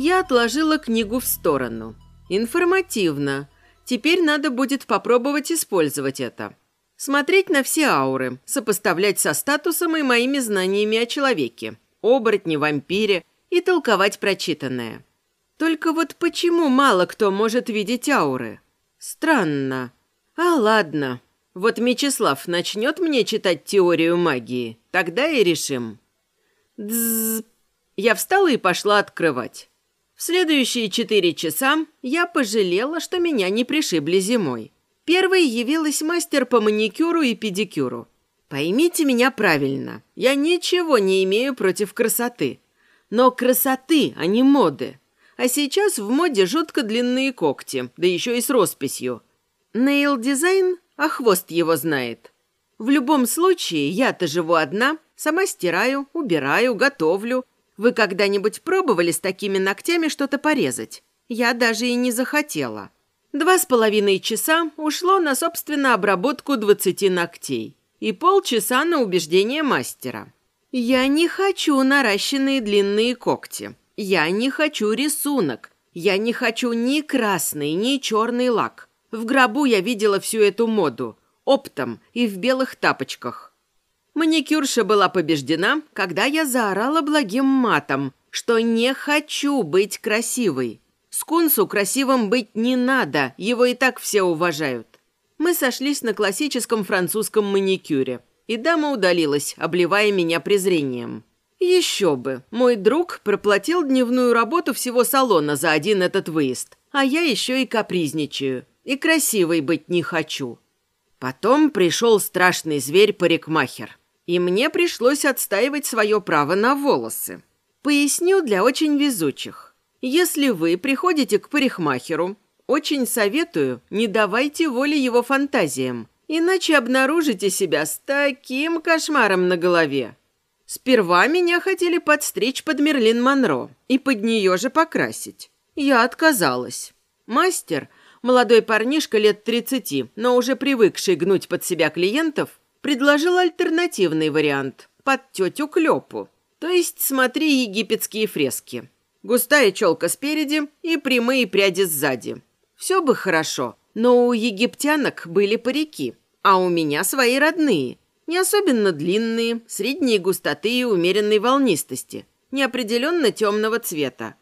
Я отложила книгу в сторону. Информативно. Теперь надо будет попробовать использовать это. Смотреть на все ауры, сопоставлять со статусом и моими знаниями о человеке, оборотне, вампире и толковать прочитанное. Только вот почему мало кто может видеть ауры? Странно. А ладно. Вот Мечислав начнет мне читать теорию магии, тогда и решим. Дзз. Я встала и пошла открывать. В следующие четыре часа я пожалела, что меня не пришибли зимой. Первой явилась мастер по маникюру и педикюру. Поймите меня правильно, я ничего не имею против красоты. Но красоты, а не моды. А сейчас в моде жутко длинные когти, да еще и с росписью. Нейл-дизайн, а хвост его знает. В любом случае, я-то живу одна, сама стираю, убираю, готовлю. Вы когда-нибудь пробовали с такими ногтями что-то порезать? Я даже и не захотела. Два с половиной часа ушло на, собственно, обработку двадцати ногтей и полчаса на убеждение мастера. Я не хочу наращенные длинные когти. Я не хочу рисунок. Я не хочу ни красный, ни черный лак. В гробу я видела всю эту моду. Оптом и в белых тапочках. Маникюрша была побеждена, когда я заорала благим матом, что не хочу быть красивой. Скунсу красивым быть не надо, его и так все уважают. Мы сошлись на классическом французском маникюре, и дама удалилась, обливая меня презрением. Еще бы, мой друг проплатил дневную работу всего салона за один этот выезд, а я еще и капризничаю, и красивой быть не хочу. Потом пришел страшный зверь-парикмахер, и мне пришлось отстаивать свое право на волосы. Поясню для очень везучих. Если вы приходите к парикмахеру, очень советую, не давайте воли его фантазиям, иначе обнаружите себя с таким кошмаром на голове. Сперва меня хотели подстричь под Мерлин Монро и под нее же покрасить. Я отказалась. Мастер, молодой парнишка лет 30, но уже привыкший гнуть под себя клиентов, предложил альтернативный вариант под тетю Клёпу. То есть смотри египетские фрески. Густая челка спереди и прямые пряди сзади. Все бы хорошо, но у египтянок были парики, а у меня свои родные. Не особенно длинные, средней густоты и умеренной волнистости, неопределенно темного цвета.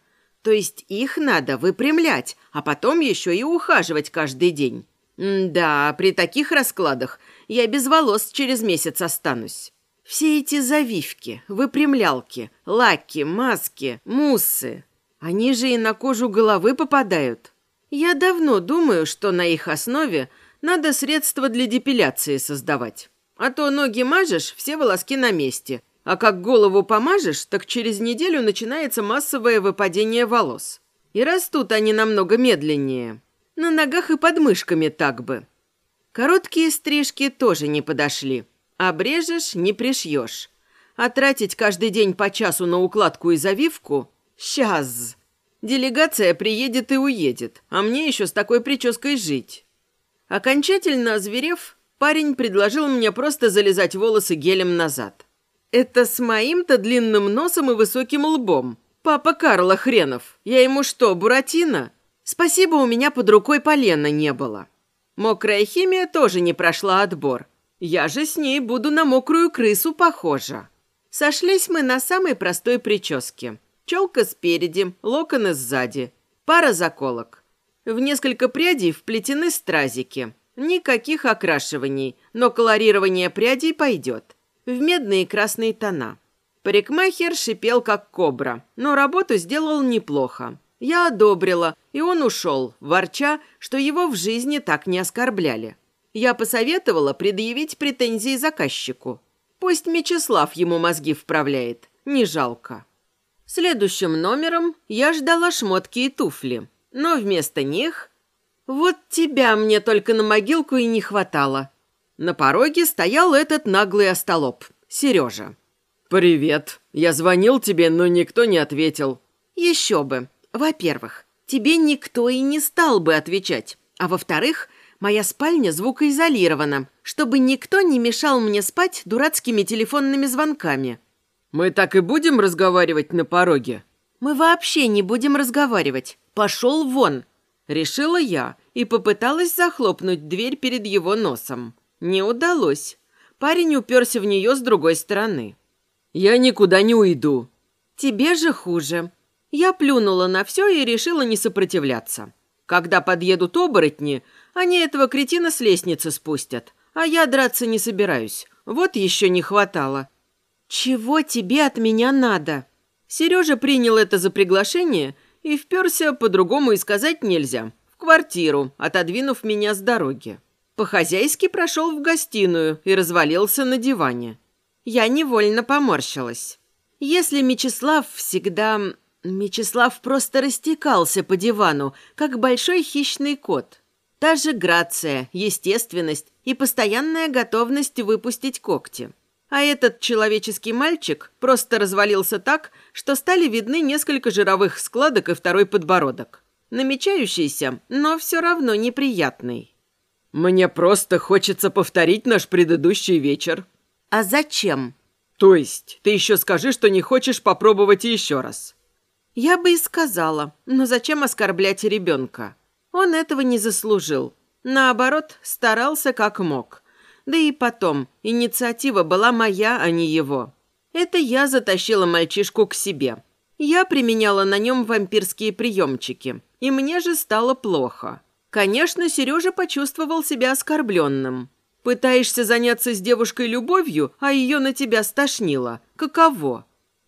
То есть их надо выпрямлять, а потом еще и ухаживать каждый день. М да, при таких раскладах я без волос через месяц останусь. Все эти завивки, выпрямлялки, лаки, маски, муссы, они же и на кожу головы попадают. Я давно думаю, что на их основе надо средства для депиляции создавать. А то ноги мажешь, все волоски на месте. А как голову помажешь, так через неделю начинается массовое выпадение волос. И растут они намного медленнее. На ногах и под мышками так бы. Короткие стрижки тоже не подошли. Обрежешь – не пришьешь. А тратить каждый день по часу на укладку и завивку – сейчас. Делегация приедет и уедет, а мне еще с такой прической жить. Окончательно озверев, парень предложил мне просто залезать волосы гелем назад. Это с моим-то длинным носом и высоким лбом. Папа Карла хренов. Я ему что, Буратино? Спасибо, у меня под рукой полена не было. Мокрая химия тоже не прошла отбор. Я же с ней буду на мокрую крысу похожа. Сошлись мы на самой простой прическе. Челка спереди, локоны сзади. Пара заколок. В несколько прядей вплетены стразики. Никаких окрашиваний, но колорирование прядей пойдет. В медные и красные тона. Парикмахер шипел, как кобра, но работу сделал неплохо. Я одобрила, и он ушел, ворча, что его в жизни так не оскорбляли. Я посоветовала предъявить претензии заказчику. Пусть Мечислав ему мозги вправляет, не жалко. Следующим номером я ждала шмотки и туфли, но вместо них... Вот тебя мне только на могилку и не хватало. На пороге стоял этот наглый остолоп, Сережа. «Привет. Я звонил тебе, но никто не ответил». «Еще бы. Во-первых, тебе никто и не стал бы отвечать. А во-вторых, Моя спальня звукоизолирована, чтобы никто не мешал мне спать дурацкими телефонными звонками». «Мы так и будем разговаривать на пороге?» Мы вообще не будем разговаривать. Пошел вон!» Решила я и попыталась захлопнуть дверь перед его носом. Не удалось. Парень уперся в нее с другой стороны. «Я никуда не уйду». «Тебе же хуже». Я плюнула на все и решила не сопротивляться. Когда подъедут оборотни, они этого кретина с лестницы спустят, а я драться не собираюсь. Вот еще не хватало. «Чего тебе от меня надо?» Сережа принял это за приглашение и вперся, по-другому и сказать нельзя, в квартиру, отодвинув меня с дороги. По-хозяйски прошел в гостиную и развалился на диване. Я невольно поморщилась. Если Мечислав всегда... Мечислав просто растекался по дивану, как большой хищный кот. Та же грация, естественность и постоянная готовность выпустить когти. А этот человеческий мальчик просто развалился так, что стали видны несколько жировых складок и второй подбородок. Намечающийся, но все равно неприятный. «Мне просто хочется повторить наш предыдущий вечер». «А зачем?» «То есть, ты еще скажи, что не хочешь попробовать еще раз?» «Я бы и сказала, но зачем оскорблять ребенка? Он этого не заслужил. Наоборот, старался как мог. Да и потом, инициатива была моя, а не его. Это я затащила мальчишку к себе. Я применяла на нем вампирские приемчики, и мне же стало плохо. Конечно, Сережа почувствовал себя оскорбленным. Пытаешься заняться с девушкой любовью, а ее на тебя стошнило. Каково?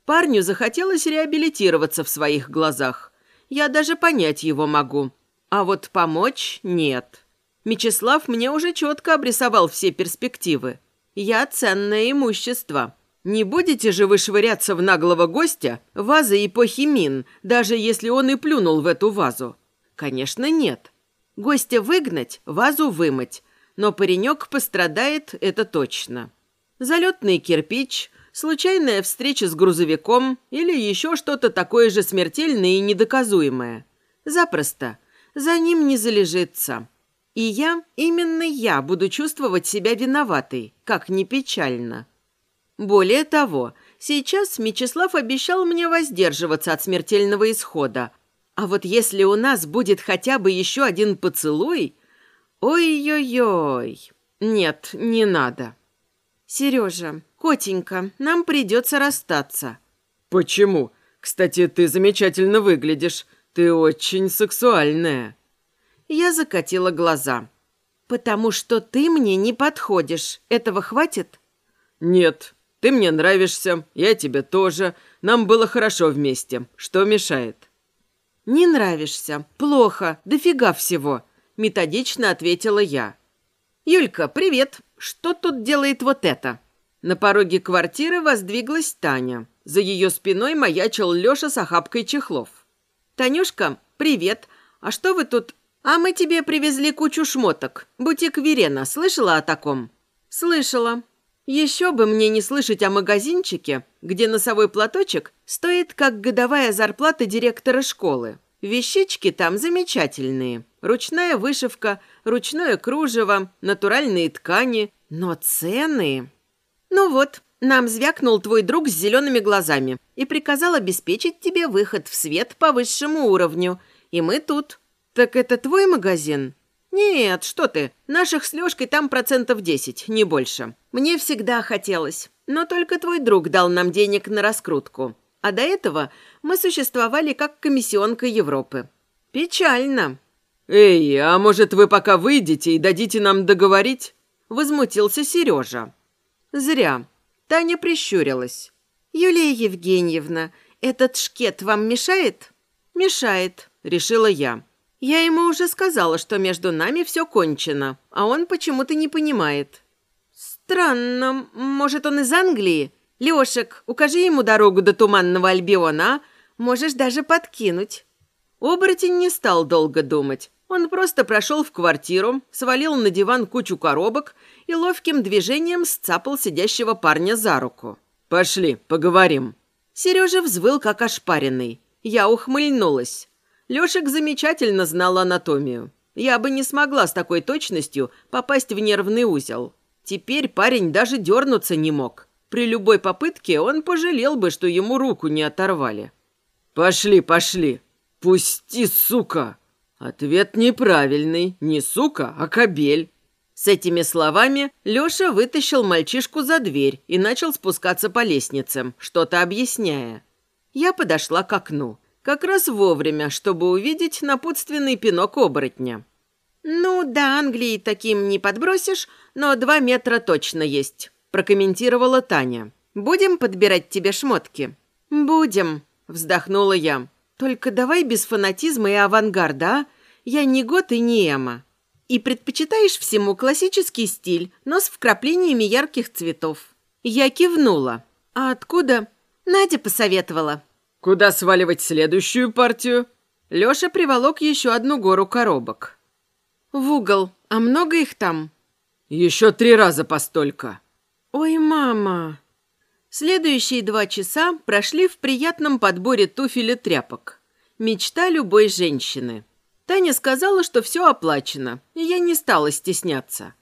Парню захотелось реабилитироваться в своих глазах. Я даже понять его могу. А вот помочь – нет. Мечислав мне уже четко обрисовал все перспективы. Я ценное имущество. Не будете же вы швыряться в наглого гостя вазой эпохи Мин, даже если он и плюнул в эту вазу? Конечно, нет. Гостя выгнать, вазу вымыть. Но паренек пострадает, это точно. Залетный кирпич, случайная встреча с грузовиком или еще что-то такое же смертельное и недоказуемое. Запросто. За ним не залежится. И я, именно я, буду чувствовать себя виноватой, как ни печально. Более того, сейчас Мечислав обещал мне воздерживаться от смертельного исхода. А вот если у нас будет хотя бы еще один поцелуй... Ой-ой-ой... Нет, не надо. Сережа, котенька, нам придется расстаться. Почему? Кстати, ты замечательно выглядишь. Ты очень сексуальная. Я закатила глаза. «Потому что ты мне не подходишь. Этого хватит?» «Нет. Ты мне нравишься, я тебе тоже. Нам было хорошо вместе. Что мешает?» «Не нравишься. Плохо. Дофига всего», — методично ответила я. «Юлька, привет. Что тут делает вот это?» На пороге квартиры воздвиглась Таня. За ее спиной маячил Леша с охапкой чехлов. «Танюшка, привет. А что вы тут «А мы тебе привезли кучу шмоток. Бутик Верена. Слышала о таком?» «Слышала. Еще бы мне не слышать о магазинчике, где носовой платочек стоит как годовая зарплата директора школы. Вещички там замечательные. Ручная вышивка, ручное кружево, натуральные ткани. Но цены... Ну вот, нам звякнул твой друг с зелеными глазами и приказал обеспечить тебе выход в свет по высшему уровню. И мы тут. «Так это твой магазин?» «Нет, что ты. Наших с Лёшкой там процентов десять, не больше. Мне всегда хотелось. Но только твой друг дал нам денег на раскрутку. А до этого мы существовали как комиссионка Европы. Печально». «Эй, а может, вы пока выйдете и дадите нам договорить?» Возмутился Сережа. «Зря». Таня прищурилась. «Юлия Евгеньевна, этот шкет вам мешает?» «Мешает», — решила я. Я ему уже сказала, что между нами все кончено, а он почему-то не понимает. Странно, может, он из Англии? Лешек, укажи ему дорогу до Туманного Альбиона, а? Можешь даже подкинуть. Оборотень не стал долго думать. Он просто прошел в квартиру, свалил на диван кучу коробок и ловким движением сцапал сидящего парня за руку. «Пошли, поговорим». Сережа взвыл, как ошпаренный. Я ухмыльнулась. Лешек замечательно знал анатомию. Я бы не смогла с такой точностью попасть в нервный узел. Теперь парень даже дернуться не мог. При любой попытке он пожалел бы, что ему руку не оторвали. «Пошли, пошли! Пусти, сука!» Ответ неправильный. Не сука, а кобель. С этими словами Лёша вытащил мальчишку за дверь и начал спускаться по лестницам, что-то объясняя. Я подошла к окну. Как раз вовремя, чтобы увидеть напутственный пинок оборотня. «Ну, до Англии таким не подбросишь, но два метра точно есть», – прокомментировала Таня. «Будем подбирать тебе шмотки?» «Будем», – вздохнула я. «Только давай без фанатизма и авангарда, а? Я не год и не Эма». И предпочитаешь всему классический стиль, но с вкраплениями ярких цветов. Я кивнула. А откуда? Надя посоветовала. Куда сваливать следующую партию? Лёша приволок еще одну гору коробок. В угол. А много их там? Еще три раза постолько. Ой, мама. Следующие два часа прошли в приятном подборе туфель и тряпок. Мечта любой женщины. Таня сказала, что все оплачено, и я не стала стесняться.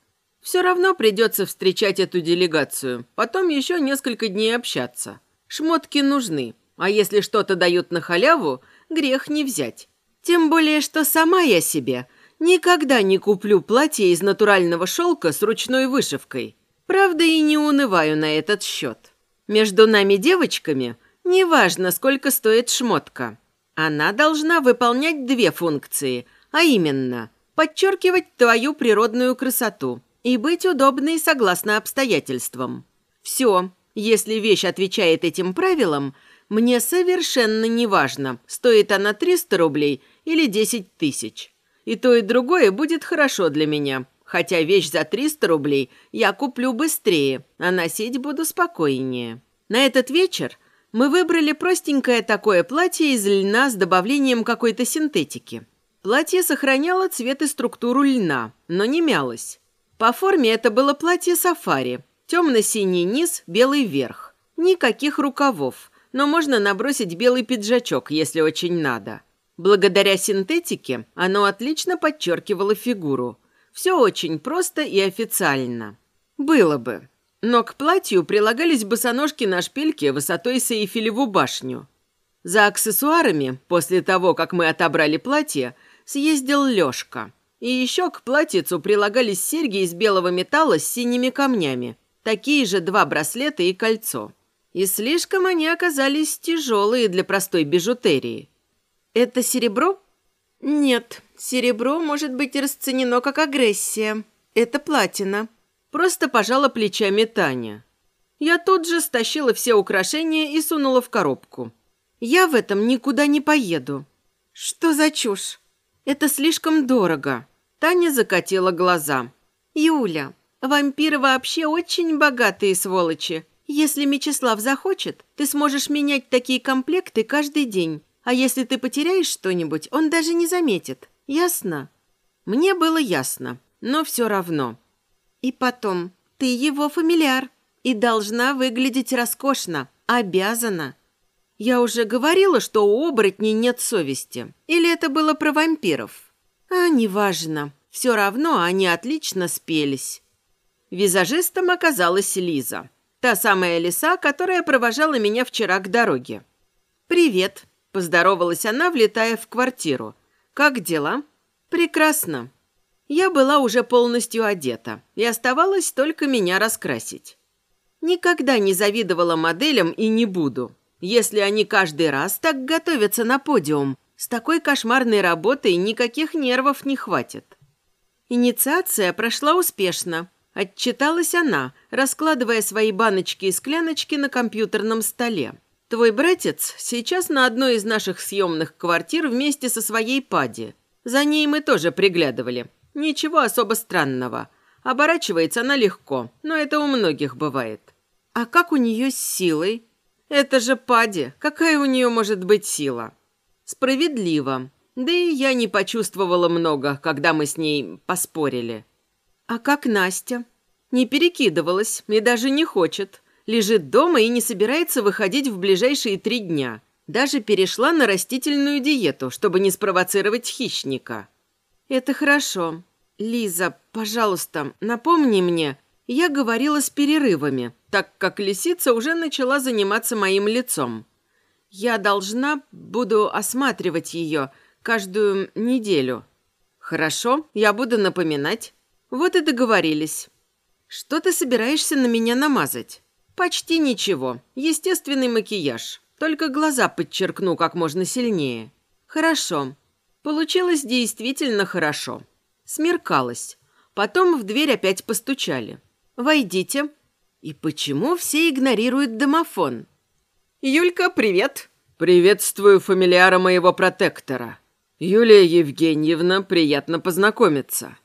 Все равно придется встречать эту делегацию, потом еще несколько дней общаться. Шмотки нужны, а если что-то дают на халяву, грех не взять. Тем более, что сама я себе никогда не куплю платье из натурального шелка с ручной вышивкой. Правда, и не унываю на этот счет. Между нами девочками неважно, сколько стоит шмотка. Она должна выполнять две функции, а именно подчеркивать твою природную красоту и быть удобной согласно обстоятельствам. Все, если вещь отвечает этим правилам, мне совершенно не важно, стоит она 300 рублей или 10 тысяч. И то, и другое будет хорошо для меня, хотя вещь за 300 рублей я куплю быстрее, а носить буду спокойнее. На этот вечер мы выбрали простенькое такое платье из льна с добавлением какой-то синтетики. Платье сохраняло цвет и структуру льна, но не мялось. По форме это было платье сафари. Темно-синий низ, белый верх. Никаких рукавов, но можно набросить белый пиджачок, если очень надо. Благодаря синтетике оно отлично подчеркивало фигуру. Все очень просто и официально. Было бы. Но к платью прилагались босоножки на шпильке высотой с Эйфелеву башню. За аксессуарами, после того, как мы отобрали платье, съездил Лёшка. И еще к платьицу прилагались серьги из белого металла с синими камнями, такие же два браслета и кольцо. И слишком они оказались тяжелые для простой бижутерии. «Это серебро?» «Нет, серебро может быть расценено как агрессия. Это платина», Просто пожала плечами Таня. Я тут же стащила все украшения и сунула в коробку. Я в этом никуда не поеду. Что за чушь? Это слишком дорого. Таня закатила глаза. Юля, вампиры вообще очень богатые сволочи. Если Мечислав захочет, ты сможешь менять такие комплекты каждый день. А если ты потеряешь что-нибудь, он даже не заметит. Ясно? Мне было ясно, но все равно. И потом, ты его фамильяр и должна выглядеть роскошно, обязана. Я уже говорила, что у оборотней нет совести. Или это было про вампиров? А, неважно. Все равно они отлично спелись. Визажистом оказалась Лиза. Та самая лиса, которая провожала меня вчера к дороге. «Привет», – поздоровалась она, влетая в квартиру. «Как дела?» «Прекрасно. Я была уже полностью одета, и оставалось только меня раскрасить. Никогда не завидовала моделям и не буду. Если они каждый раз так готовятся на подиум, с такой кошмарной работой никаких нервов не хватит. Инициация прошла успешно. Отчиталась она, раскладывая свои баночки и скляночки на компьютерном столе. Твой братец сейчас на одной из наших съемных квартир вместе со своей Пади. За ней мы тоже приглядывали. Ничего особо странного. Оборачивается она легко, но это у многих бывает. А как у нее с силой? Это же Пади. Какая у нее может быть сила? Справедливо. Да и я не почувствовала много, когда мы с ней поспорили. А как Настя? Не перекидывалась и даже не хочет. Лежит дома и не собирается выходить в ближайшие три дня. Даже перешла на растительную диету, чтобы не спровоцировать хищника. «Это хорошо. Лиза, пожалуйста, напомни мне, я говорила с перерывами, так как лисица уже начала заниматься моим лицом. Я должна буду осматривать ее каждую неделю. Хорошо, я буду напоминать. Вот и договорились. Что ты собираешься на меня намазать? Почти ничего. Естественный макияж. Только глаза подчеркну как можно сильнее. Хорошо. Получилось действительно хорошо. Смеркалось. Потом в дверь опять постучали. «Войдите». И почему все игнорируют домофон? «Юлька, привет!» «Приветствую фамилиара моего протектора. Юлия Евгеньевна, приятно познакомиться».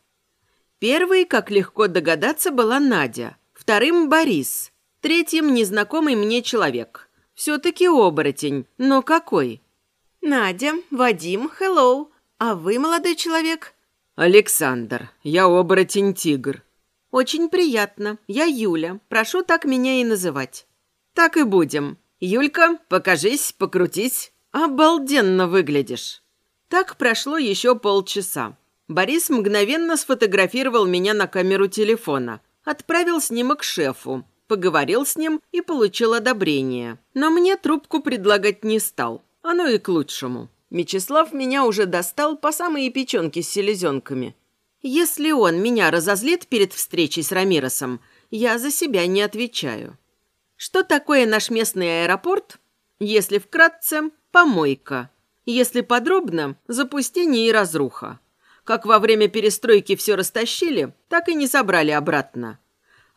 Первой, как легко догадаться, была Надя. Вторым – Борис. Третьим – незнакомый мне человек. Все-таки оборотень, но какой? «Надя, Вадим, hello. А вы, молодой человек?» «Александр, я оборотень-тигр». «Очень приятно. Я Юля. Прошу так меня и называть». «Так и будем. Юлька, покажись, покрутись. Обалденно выглядишь». Так прошло еще полчаса. Борис мгновенно сфотографировал меня на камеру телефона, отправил снимок шефу, поговорил с ним и получил одобрение. Но мне трубку предлагать не стал. Оно и к лучшему. Мечислав меня уже достал по самые печенки с селезенками. Если он меня разозлит перед встречей с Рамиросом, я за себя не отвечаю. Что такое наш местный аэропорт? Если вкратце, помойка. Если подробно, запустение и разруха. Как во время перестройки все растащили, так и не собрали обратно.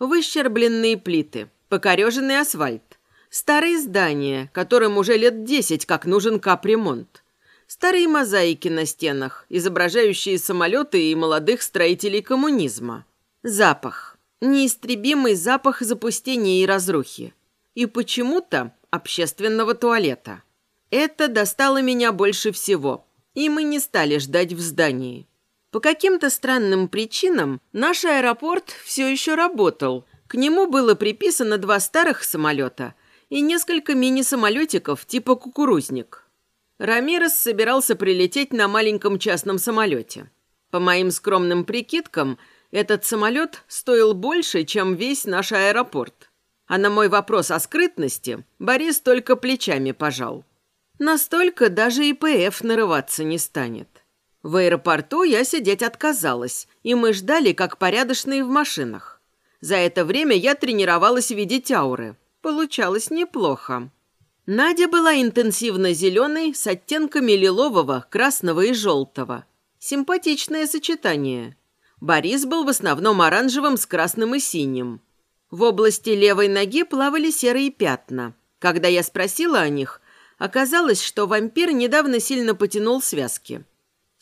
Выщербленные плиты, покореженный асфальт, старые здания, которым уже лет десять как нужен капремонт, старые мозаики на стенах, изображающие самолеты и молодых строителей коммунизма. Запах. Неистребимый запах запустения и разрухи. И почему-то общественного туалета. Это достало меня больше всего, и мы не стали ждать в здании. По каким-то странным причинам наш аэропорт все еще работал. К нему было приписано два старых самолета и несколько мини-самолетиков типа «Кукурузник». Рамирес собирался прилететь на маленьком частном самолете. По моим скромным прикидкам, этот самолет стоил больше, чем весь наш аэропорт. А на мой вопрос о скрытности Борис только плечами пожал. Настолько даже ИПФ нарываться не станет. В аэропорту я сидеть отказалась, и мы ждали, как порядочные в машинах. За это время я тренировалась видеть ауры. Получалось неплохо. Надя была интенсивно зеленой с оттенками лилового, красного и желтого. Симпатичное сочетание. Борис был в основном оранжевым с красным и синим. В области левой ноги плавали серые пятна. Когда я спросила о них, оказалось, что вампир недавно сильно потянул связки.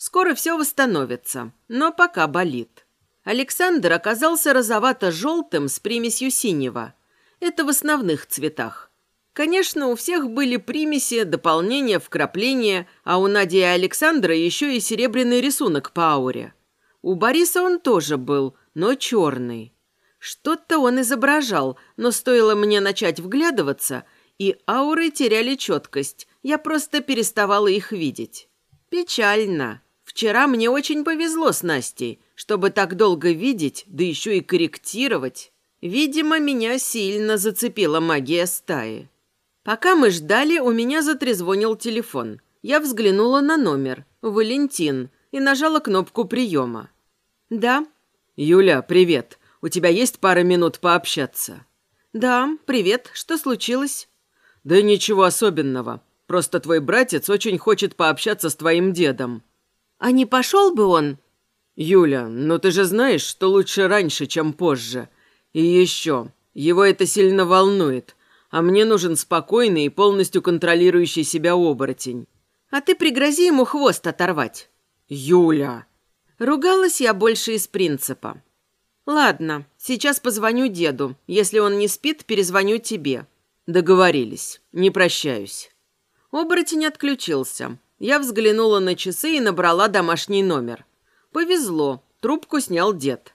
Скоро все восстановится, но пока болит. Александр оказался розовато-желтым с примесью синего. Это в основных цветах. Конечно, у всех были примеси, дополнения, вкрапления, а у Нади и Александра еще и серебряный рисунок по ауре. У Бориса он тоже был, но черный. Что-то он изображал, но стоило мне начать вглядываться, и ауры теряли четкость. Я просто переставала их видеть. Печально. Вчера мне очень повезло с Настей, чтобы так долго видеть, да еще и корректировать. Видимо, меня сильно зацепила магия стаи. Пока мы ждали, у меня затрезвонил телефон. Я взглянула на номер. «Валентин» и нажала кнопку приема. «Да». «Юля, привет. У тебя есть пара минут пообщаться?» «Да, привет. Что случилось?» «Да ничего особенного. Просто твой братец очень хочет пообщаться с твоим дедом». А не пошел бы он? Юля, ну ты же знаешь, что лучше раньше, чем позже. И еще, его это сильно волнует. А мне нужен спокойный и полностью контролирующий себя оборотень. А ты пригрози ему хвост оторвать. Юля. Ругалась я больше из принципа. Ладно, сейчас позвоню деду. Если он не спит, перезвоню тебе. Договорились. Не прощаюсь. Оборотень отключился. Я взглянула на часы и набрала домашний номер. Повезло, трубку снял дед.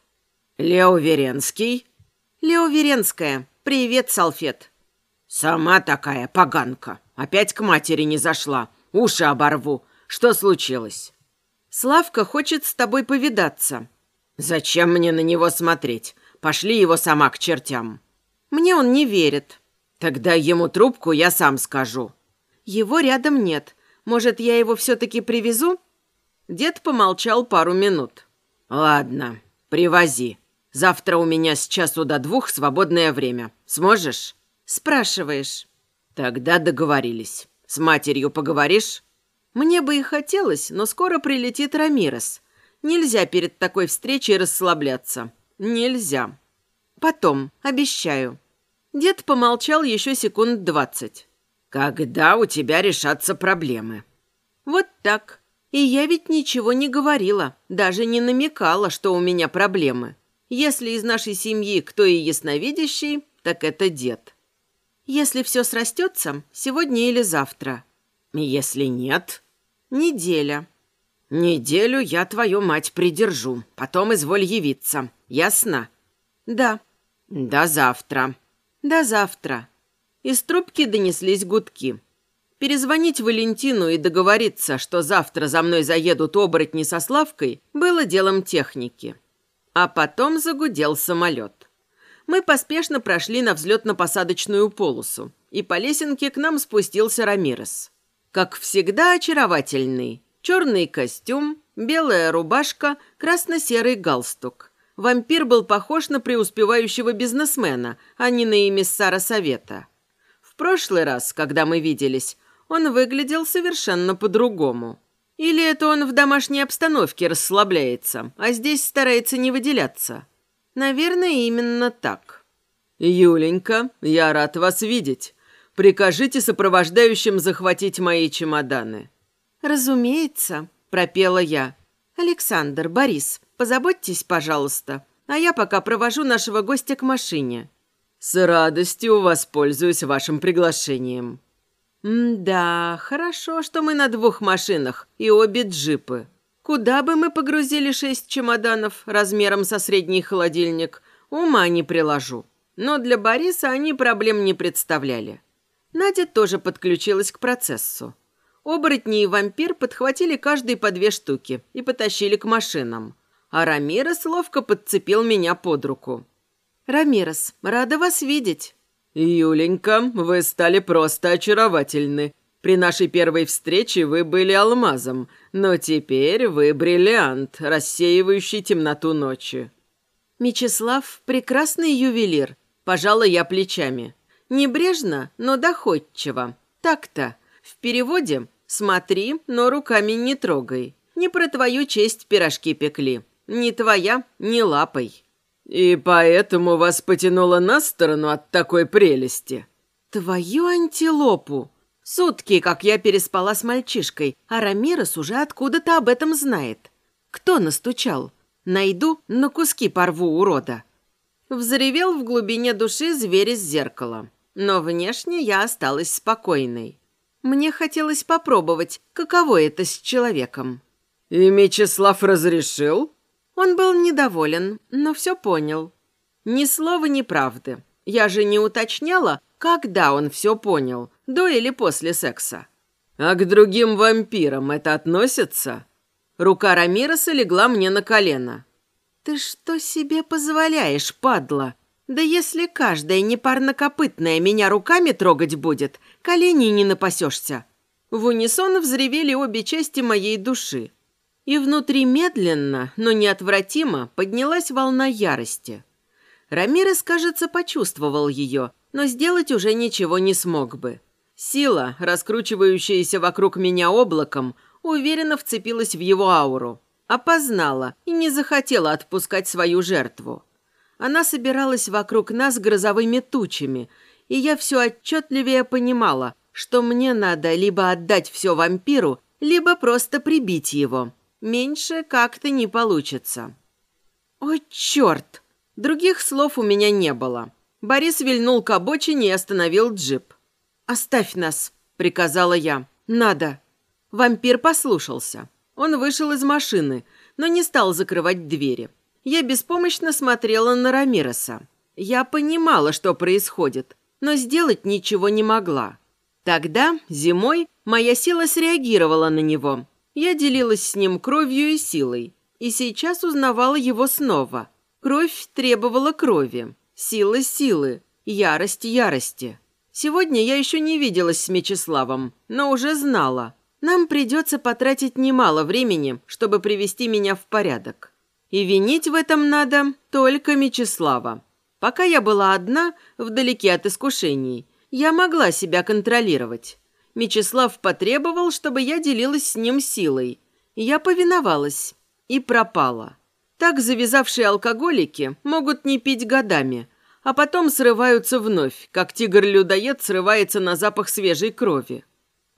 «Лео Веренский?» «Лео Веренская. Привет, Салфет». «Сама такая поганка. Опять к матери не зашла. Уши оборву. Что случилось?» «Славка хочет с тобой повидаться». «Зачем мне на него смотреть? Пошли его сама к чертям». «Мне он не верит». «Тогда ему трубку я сам скажу». Его рядом нет. Может, я его все-таки привезу?» Дед помолчал пару минут. «Ладно, привози. Завтра у меня с часу до двух свободное время. Сможешь?» «Спрашиваешь». «Тогда договорились. С матерью поговоришь?» «Мне бы и хотелось, но скоро прилетит Рамирес. Нельзя перед такой встречей расслабляться. Нельзя. Потом, обещаю». Дед помолчал еще секунд двадцать. «Когда у тебя решатся проблемы?» «Вот так. И я ведь ничего не говорила, даже не намекала, что у меня проблемы. Если из нашей семьи кто и ясновидящий, так это дед. Если все срастется, сегодня или завтра. Если нет, неделя. Неделю я твою мать придержу, потом изволь явиться. Ясно? Да. До завтра. До завтра. Из трубки донеслись гудки. Перезвонить Валентину и договориться, что завтра за мной заедут оборотни со Славкой, было делом техники. А потом загудел самолет. Мы поспешно прошли на взлетно-посадочную полосу, и по лесенке к нам спустился Рамирес. Как всегда очаровательный. Черный костюм, белая рубашка, красно-серый галстук. Вампир был похож на преуспевающего бизнесмена, а не на эмиссара совета. Прошлый раз, когда мы виделись, он выглядел совершенно по-другому. Или это он в домашней обстановке расслабляется, а здесь старается не выделяться? Наверное, именно так. «Юленька, я рад вас видеть. Прикажите сопровождающим захватить мои чемоданы». «Разумеется», — пропела я. «Александр, Борис, позаботьтесь, пожалуйста, а я пока провожу нашего гостя к машине». «С радостью воспользуюсь вашим приглашением». «Да, хорошо, что мы на двух машинах и обе джипы. Куда бы мы погрузили шесть чемоданов размером со средний холодильник, ума не приложу. Но для Бориса они проблем не представляли. Надя тоже подключилась к процессу. Оборотни и вампир подхватили каждый по две штуки и потащили к машинам. А Рамирес ловко подцепил меня под руку. «Рамирес, рада вас видеть». «Юленька, вы стали просто очаровательны. При нашей первой встрече вы были алмазом, но теперь вы бриллиант, рассеивающий темноту ночи». «Мечислав – прекрасный ювелир», – пожала я плечами. Небрежно, но доходчиво. Так-то. В переводе «смотри, но руками не трогай». Не про твою честь пирожки пекли. Ни твоя, ни лапой. «И поэтому вас потянуло на сторону от такой прелести?» «Твою антилопу! Сутки, как я переспала с мальчишкой, а Рамирес уже откуда-то об этом знает. Кто настучал? Найду, на куски порву урода». Взревел в глубине души зверь из зеркала. Но внешне я осталась спокойной. Мне хотелось попробовать, каково это с человеком. «И Мечислав разрешил?» Он был недоволен, но все понял. Ни слова ни правды. Я же не уточняла, когда он все понял, до или после секса. А к другим вампирам это относится? Рука Рамироса легла мне на колено. «Ты что себе позволяешь, падла? Да если каждая непарнокопытная меня руками трогать будет, колени не напасешься». В унисон взревели обе части моей души и внутри медленно, но неотвратимо поднялась волна ярости. Рамирес, кажется, почувствовал ее, но сделать уже ничего не смог бы. Сила, раскручивающаяся вокруг меня облаком, уверенно вцепилась в его ауру. Опознала и не захотела отпускать свою жертву. Она собиралась вокруг нас грозовыми тучами, и я все отчетливее понимала, что мне надо либо отдать все вампиру, либо просто прибить его. Меньше как-то не получится. О, черт! Других слов у меня не было. Борис вильнул к обочине и остановил джип. «Оставь нас», — приказала я. «Надо». Вампир послушался. Он вышел из машины, но не стал закрывать двери. Я беспомощно смотрела на Рамироса. Я понимала, что происходит, но сделать ничего не могла. Тогда, зимой, моя сила среагировала на него, я делилась с ним кровью и силой, и сейчас узнавала его снова. Кровь требовала крови, сила силы, ярость ярости. Сегодня я еще не виделась с Мечиславом, но уже знала. Нам придется потратить немало времени, чтобы привести меня в порядок. И винить в этом надо только Мечислава. Пока я была одна, вдалеке от искушений, я могла себя контролировать. Мечислав потребовал, чтобы я делилась с ним силой. Я повиновалась и пропала. Так завязавшие алкоголики могут не пить годами, а потом срываются вновь, как тигр-людоед срывается на запах свежей крови.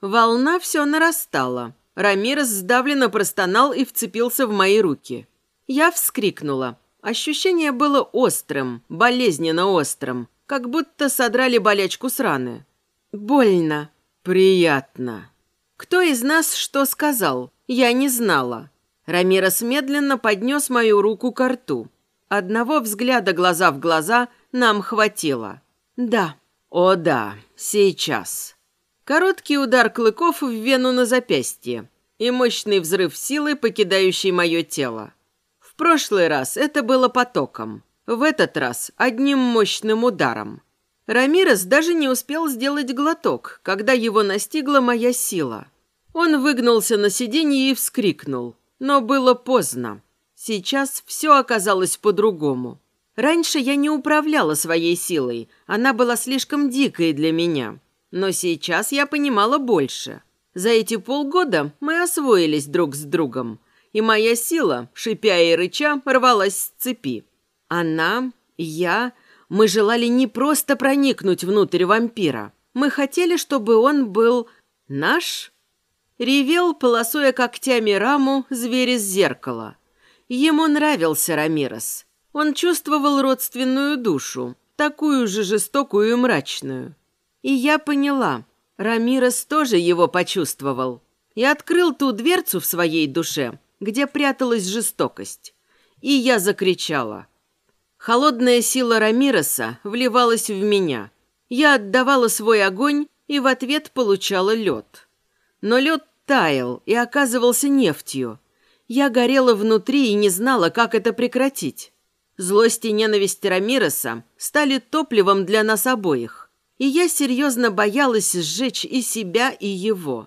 Волна все нарастала. Рамирес сдавленно простонал и вцепился в мои руки. Я вскрикнула. Ощущение было острым, болезненно острым, как будто содрали болячку с раны. Больно. Приятно. Кто из нас что сказал? Я не знала. Рамирес медленно поднес мою руку к рту. Одного взгляда глаза в глаза нам хватило. Да. О да, сейчас. Короткий удар клыков в вену на запястье и мощный взрыв силы, покидающий мое тело. В прошлый раз это было потоком, в этот раз одним мощным ударом. Рамирес даже не успел сделать глоток, когда его настигла моя сила. Он выгнулся на сиденье и вскрикнул. Но было поздно. Сейчас все оказалось по-другому. Раньше я не управляла своей силой, она была слишком дикой для меня. Но сейчас я понимала больше. За эти полгода мы освоились друг с другом, и моя сила, шипя и рыча, рвалась с цепи. Она, я, мы желали не просто проникнуть внутрь вампира. Мы хотели, чтобы он был наш. Ревел, полосуя когтями раму, зверь из зеркала. Ему нравился Рамирос. Он чувствовал родственную душу, такую же жестокую и мрачную. И я поняла, Рамирос тоже его почувствовал. И открыл ту дверцу в своей душе, где пряталась жестокость. И я закричала. Холодная сила Рамироса вливалась в меня. Я отдавала свой огонь и в ответ получала лед. Но лед таял и оказывался нефтью. Я горела внутри и не знала, как это прекратить. Злость и ненависть Рамироса стали топливом для нас обоих. И я серьезно боялась сжечь и себя, и его.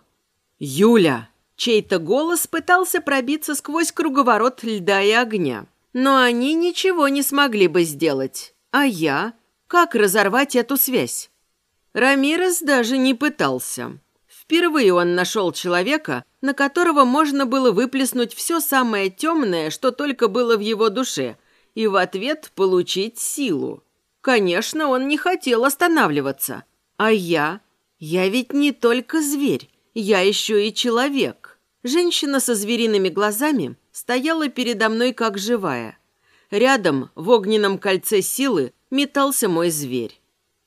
«Юля!» Чей-то голос пытался пробиться сквозь круговорот льда и огня. Но они ничего не смогли бы сделать. А я? Как разорвать эту связь? Рамирес даже не пытался. Впервые он нашел человека, на которого можно было выплеснуть все самое темное, что только было в его душе, и в ответ получить силу. Конечно, он не хотел останавливаться. А я? Я ведь не только зверь, я еще и человек. Женщина со звериными глазами стояла передо мной как живая. Рядом, в огненном кольце силы, метался мой зверь.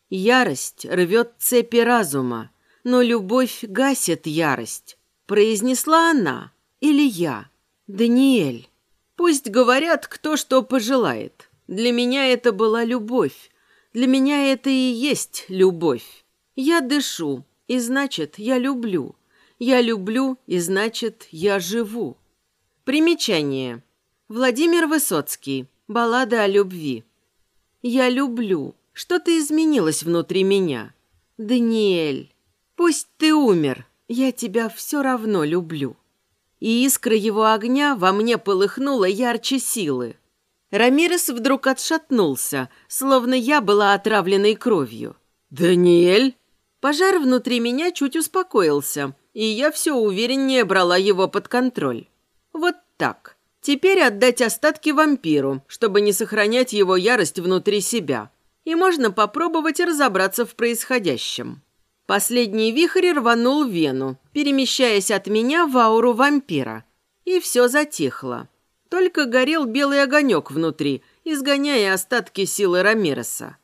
Ярость рвет цепи разума, но любовь гасит ярость. Произнесла она или я? Даниэль. Пусть говорят, кто что пожелает. Для меня это была любовь. Для меня это и есть любовь. Я дышу, и значит, я люблю. Я люблю, и значит, я живу. Примечание. Владимир Высоцкий. Баллада о любви. Я люблю. Что-то изменилось внутри меня. Даниэль, пусть ты умер, я тебя все равно люблю. И искра его огня во мне полыхнула ярче силы. Рамирес вдруг отшатнулся, словно я была отравленной кровью. «Даниэль?» Пожар внутри меня чуть успокоился, и я все увереннее брала его под контроль. Вот так. Теперь отдать остатки вампиру, чтобы не сохранять его ярость внутри себя. И можно попробовать разобраться в происходящем. Последний вихрь рванул вену, перемещаясь от меня в ауру вампира. И все затихло. Только горел белый огонек внутри, изгоняя остатки силы Рамиреса.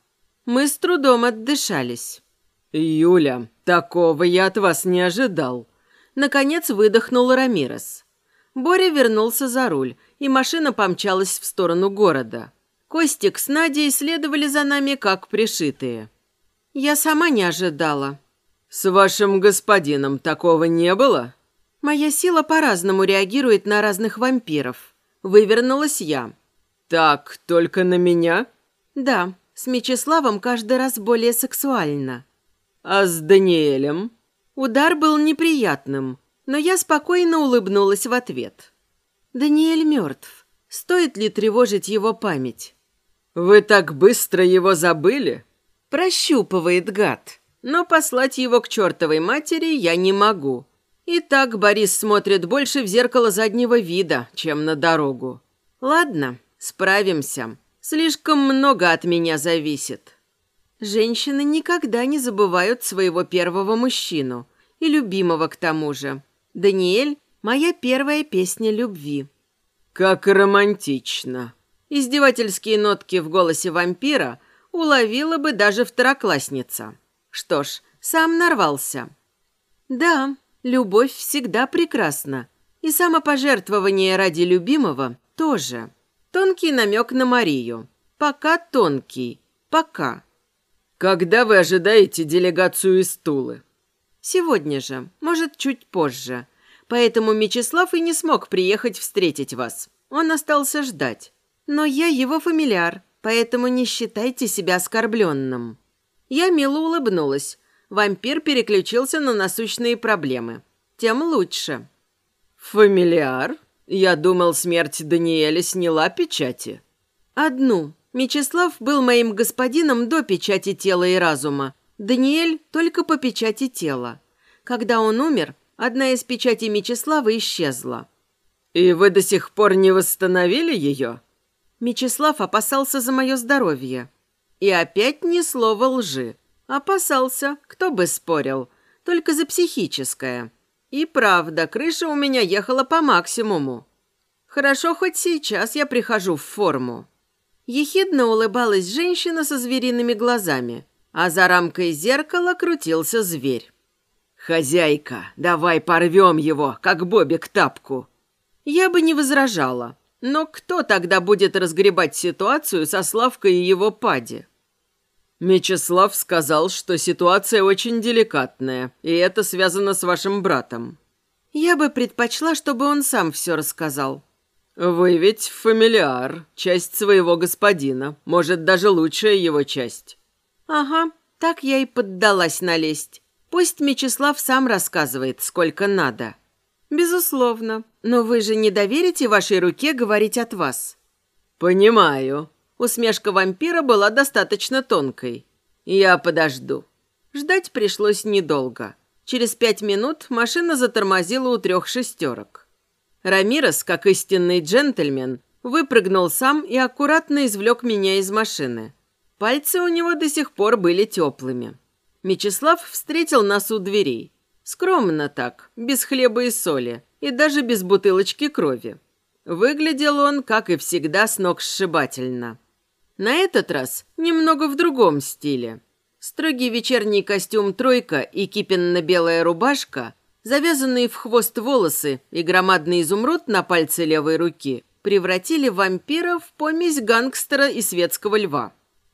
Мы с трудом отдышались. «Юля, такого я от вас не ожидал», Наконец выдохнул Рамирес. Боря вернулся за руль, и машина помчалась в сторону города. Костик с Надей следовали за нами, как пришитые. Я сама не ожидала. «С вашим господином такого не было?» «Моя сила по-разному реагирует на разных вампиров. Вывернулась я». «Так, только на меня?» «Да, с Мечиславом каждый раз более сексуально». А с Даниэлем? Удар был неприятным, но я спокойно улыбнулась в ответ. Даниэль мертв. Стоит ли тревожить его память? Вы так быстро его забыли? Прощупывает гад. Но послать его к чертовой матери я не могу. И так Борис смотрит больше в зеркало заднего вида, чем на дорогу. Ладно, справимся. Слишком много от меня зависит. Женщины никогда не забывают своего первого мужчину. И любимого к тому же. Даниэль – моя первая песня любви. Как романтично. Издевательские нотки в голосе вампира уловила бы даже второклассница. Что ж, сам нарвался. Да, любовь всегда прекрасна. И самопожертвование ради любимого тоже. Тонкий намек на Марию. Пока тонкий. Пока. Когда вы ожидаете делегацию из Тулы? Сегодня же, может, чуть позже. Поэтому Мечислав и не смог приехать встретить вас. Он остался ждать. Но я его фамильяр, поэтому не считайте себя оскорбленным. Я мило улыбнулась. Вампир переключился на насущные проблемы. Тем лучше. «Фамильяр? Я думал, смерть Даниэля сняла печати». «Одну. Мечислав был моим господином до печати тела и разума. Даниэль только по печати тела. Когда он умер, одна из печатей Мечислава исчезла». «И вы до сих пор не восстановили ее?» Мечислав опасался за мое здоровье. И опять ни слова лжи. Опасался, кто бы спорил, только за психическое. И правда, крыша у меня ехала по максимуму. Хорошо, хоть сейчас я прихожу в форму. Ехидно улыбалась женщина со звериными глазами, а за рамкой зеркала крутился зверь. «Хозяйка, давай порвем его, как Бобик тапку!» Я бы не возражала, но кто тогда будет разгребать ситуацию со Славкой и его пади? Мечислав сказал, что ситуация очень деликатная, и это связано с вашим братом. Я бы предпочла, чтобы он сам все рассказал. Вы ведь фамилиар, часть своего господина, может, даже лучшая его часть. Ага, так я и поддалась налезть. Пусть Мечислав сам рассказывает, сколько надо. Безусловно, но вы же не доверите вашей руке говорить от вас. Понимаю, Усмешка вампира была достаточно тонкой. «Я подожду». Ждать пришлось недолго. Через пять минут машина затормозила у трех шестерок. Рамирес, как истинный джентльмен, выпрыгнул сам и аккуратно извлек меня из машины. Пальцы у него до сих пор были теплыми. Мечислав встретил нас у дверей. Скромно так, без хлеба и соли, и даже без бутылочки крови. Выглядел он, как и всегда, с ног сшибательно. На этот раз немного в другом стиле. Строгий вечерний костюм «тройка» и кипенно-белая рубашка, завязанные в хвост волосы и громадный изумруд на пальце левой руки превратили вампира в помесь гангстера и светского льва.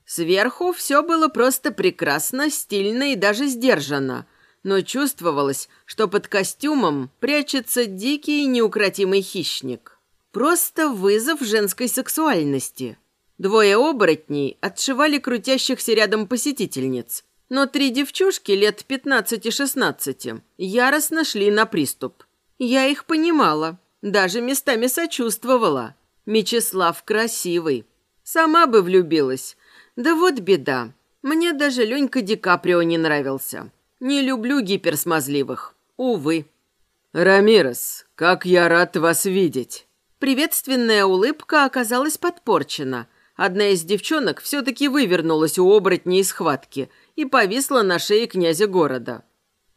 Сверху все было просто прекрасно, стильно и даже сдержанно, но чувствовалось, что под костюмом прячется дикий и неукротимый хищник. Просто вызов женской сексуальности – Двое оборотней отшивали крутящихся рядом посетительниц, но три девчушки лет 15-16 яростно шли на приступ. Я их понимала, даже местами сочувствовала. Мечислав красивый. Сама бы влюбилась. Да вот беда. Мне даже Ленька Ди Каприо не нравился. Не люблю гиперсмазливых. Увы. «Рамирес, как я рад вас видеть!» Приветственная улыбка оказалась подпорчена – Одна из девчонок все-таки вывернулась у оборотней из схватки и повисла на шее князя города.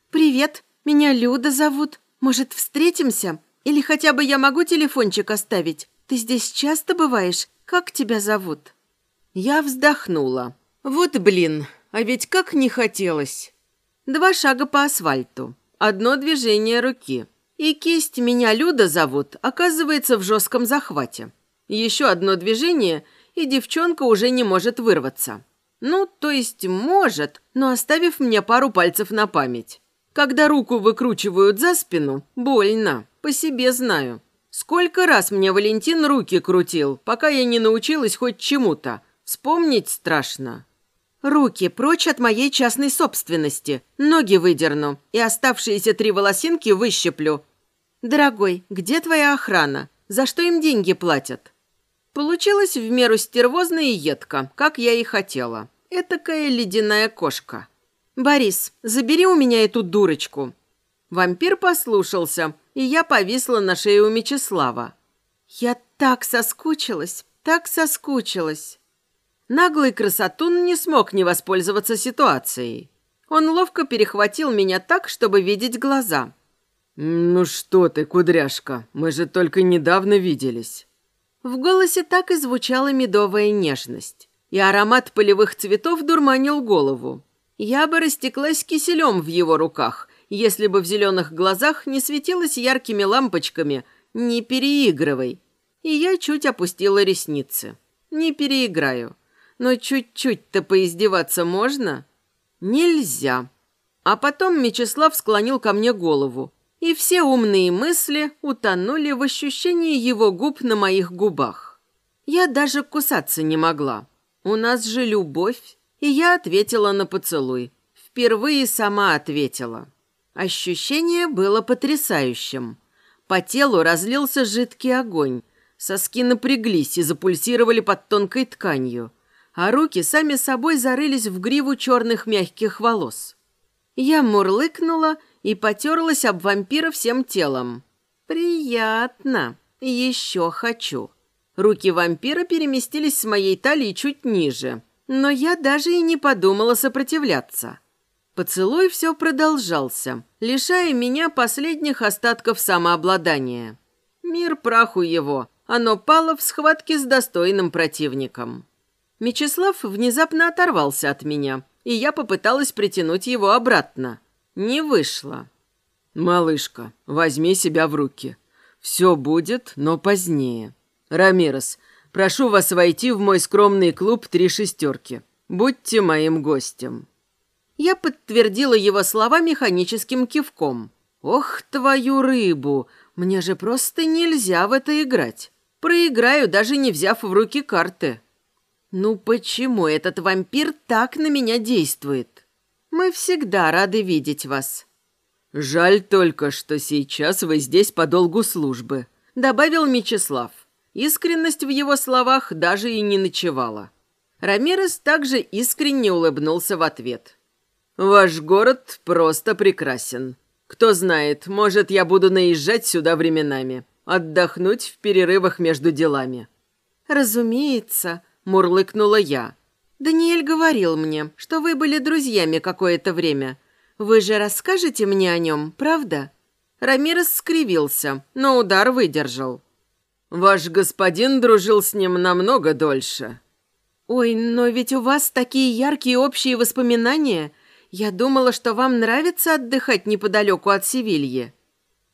«Привет, меня Люда зовут. Может, встретимся? Или хотя бы я могу телефончик оставить? Ты здесь часто бываешь? Как тебя зовут?» Я вздохнула. «Вот блин, а ведь как не хотелось!» Два шага по асфальту, одно движение руки. И кисть «Меня Люда зовут» оказывается в жестком захвате. Еще одно движение – и девчонка уже не может вырваться. Ну, то есть может, но оставив мне пару пальцев на память. Когда руку выкручивают за спину, больно, по себе знаю. Сколько раз мне Валентин руки крутил, пока я не научилась хоть чему-то. Вспомнить страшно. Руки прочь от моей частной собственности. Ноги выдерну и оставшиеся три волосинки выщеплю. Дорогой, где твоя охрана? За что им деньги платят? Получилось в меру стервозно и едко, как я и хотела. Этакая ледяная кошка. «Борис, забери у меня эту дурочку». Вампир послушался, и я повисла на шее у Мечислава. Я так соскучилась, так соскучилась. Наглый красотун не смог не воспользоваться ситуацией. Он ловко перехватил меня так, чтобы видеть глаза. «Ну что ты, кудряшка, мы же только недавно виделись». В голосе так и звучала медовая нежность, и аромат полевых цветов дурманил голову. Я бы растеклась киселем в его руках, если бы в зеленых глазах не светилась яркими лампочками «Не переигрывай». И я чуть опустила ресницы. «Не переиграю». Но чуть-чуть-то поиздеваться можно? Нельзя. А потом Мечислав склонил ко мне голову, и все умные мысли утонули в ощущении его губ на моих губах. Я даже кусаться не могла. У нас же любовь. И я ответила на поцелуй. Впервые сама ответила. Ощущение было потрясающим. По телу разлился жидкий огонь. Соски напряглись и запульсировали под тонкой тканью а руки сами собой зарылись в гриву черных мягких волос. Я мурлыкнула и потерлась об вампира всем телом. «Приятно. Еще хочу». Руки вампира переместились с моей талии чуть ниже, но я даже и не подумала сопротивляться. Поцелуй все продолжался, лишая меня последних остатков самообладания. Мир праху его, оно пало в схватке с достойным противником. Мечислав внезапно оторвался от меня, и я попыталась притянуть его обратно. Не вышло. «Малышка, возьми себя в руки. Все будет, но позднее. Рамирес, прошу вас войти в мой скромный клуб «Три шестерки». Будьте моим гостем». Я подтвердила его слова механическим кивком. «Ох, твою рыбу! Мне же просто нельзя в это играть. Проиграю, даже не взяв в руки карты». Ну почему этот вампир так на меня действует? Мы всегда рады видеть вас. Жаль только, что сейчас вы здесь по долгу службы, добавил Мечислав. Искренность в его словах даже и не ночевала. Рамирес также искренне улыбнулся в ответ. «Ваш город просто прекрасен. Кто знает, может, я буду наезжать сюда временами, отдохнуть в перерывах между делами». «Разумеется», – мурлыкнула я. «Даниэль говорил мне, что вы были друзьями какое-то время. Вы же расскажете мне о нем, правда?» Рамирес скривился, но удар выдержал. «Ваш господин дружил с ним намного дольше». «Ой, но ведь у вас такие яркие общие воспоминания. Я думала, что вам нравится отдыхать неподалеку от Севильи».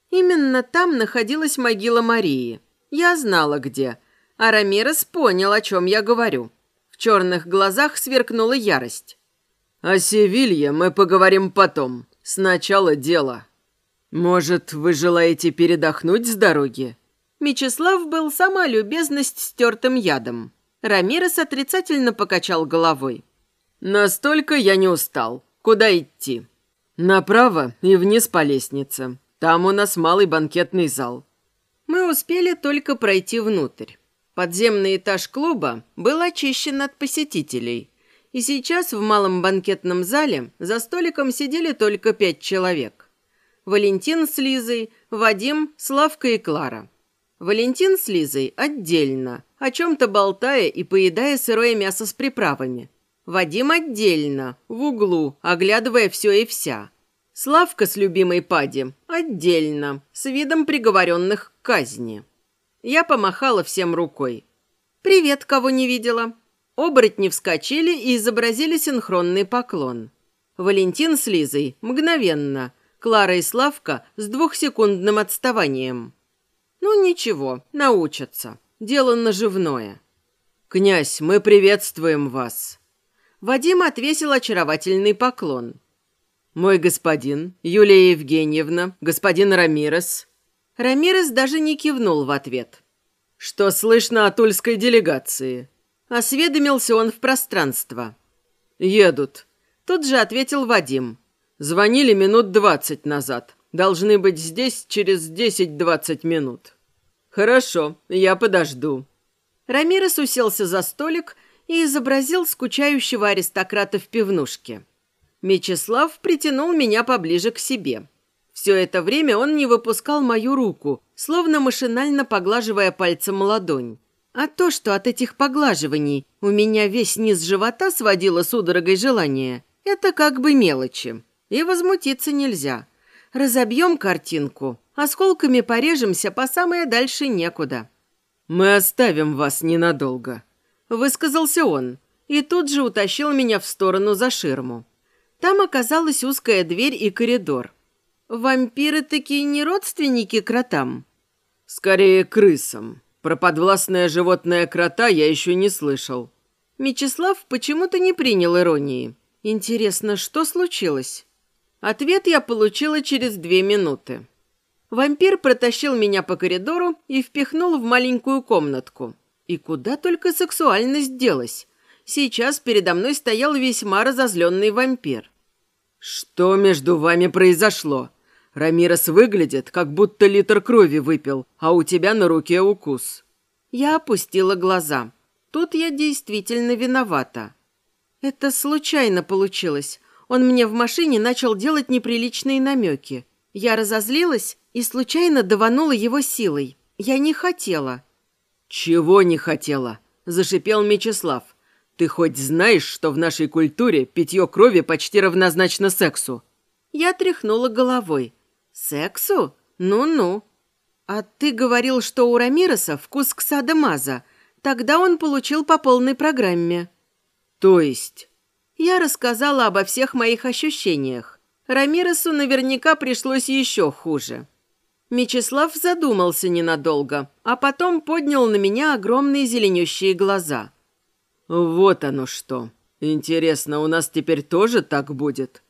Именно там находилась могила Марии. Я знала, где – а Рамирес понял, о чем я говорю. В черных глазах сверкнула ярость. «О Севилье мы поговорим потом. Сначала дело. Может, вы желаете передохнуть с дороги?» Мечислав был сама любезность стертым ядом. Рамирес отрицательно покачал головой. «Настолько я не устал. Куда идти?» «Направо и вниз по лестнице. Там у нас малый банкетный зал». Мы успели только пройти внутрь. Подземный этаж клуба был очищен от посетителей, и сейчас в малом банкетном зале за столиком сидели только пять человек. Валентин с Лизой, Вадим, Славка и Клара. Валентин с Лизой отдельно, о чем-то болтая и поедая сырое мясо с приправами. Вадим отдельно, в углу, оглядывая все и вся. Славка с любимой Пади отдельно, с видом приговоренных к казни. Я помахала всем рукой. «Привет, кого не видела». Оборотни вскочили и изобразили синхронный поклон. Валентин с Лизой мгновенно, Клара и Славка с двухсекундным отставанием. Ну ничего, научатся. Дело наживное. «Князь, мы приветствуем вас!» Вадим отвесил очаровательный поклон. «Мой господин, Юлия Евгеньевна, господин Рамирес, Рамирес даже не кивнул в ответ. «Что слышно о тульской делегации?» Осведомился он в пространство. «Едут», – тут же ответил Вадим. «Звонили минут двадцать назад. Должны быть здесь через десять-двадцать минут». «Хорошо, я подожду». Рамирес уселся за столик и изобразил скучающего аристократа в пивнушке. Мечислав притянул меня поближе к себе. Все это время он не выпускал мою руку, словно машинально поглаживая пальцем ладонь. А то, что от этих поглаживаний у меня весь низ живота сводило судорогой желание, это как бы мелочи. И возмутиться нельзя. Разобьем картинку, осколками порежемся по самое дальше некуда. «Мы оставим вас ненадолго», — высказался он, и тут же утащил меня в сторону за ширму. Там оказалась узкая дверь и коридор. Вампиры такие не родственники кротам? Скорее, крысам. Про подвластное животное крота я еще не слышал. Мечислав почему-то не принял иронии. Интересно, что случилось? Ответ я получила через две минуты. Вампир протащил меня по коридору и впихнул в маленькую комнатку. И куда только сексуальность делась. Сейчас передо мной стоял весьма разозленный вампир. «Что между вами произошло? Рамирес выглядит, как будто литр крови выпил, а у тебя на руке укус». Я опустила глаза. Тут я действительно виновата. Это случайно получилось. Он мне в машине начал делать неприличные намеки. Я разозлилась и случайно даванула его силой. Я не хотела». «Чего не хотела?» – зашипел Мечислав. «Ты хоть знаешь, что в нашей культуре питье крови почти равнозначно сексу?» Я тряхнула головой. «Сексу? Ну-ну». «А ты говорил, что у Рамироса вкус к садомаза. Тогда он получил по полной программе». «То есть?» Я рассказала обо всех моих ощущениях. Рамиресу наверняка пришлось еще хуже. Мечислав задумался ненадолго, а потом поднял на меня огромные зеленющие глаза. «Вот оно что. Интересно, у нас теперь тоже так будет?»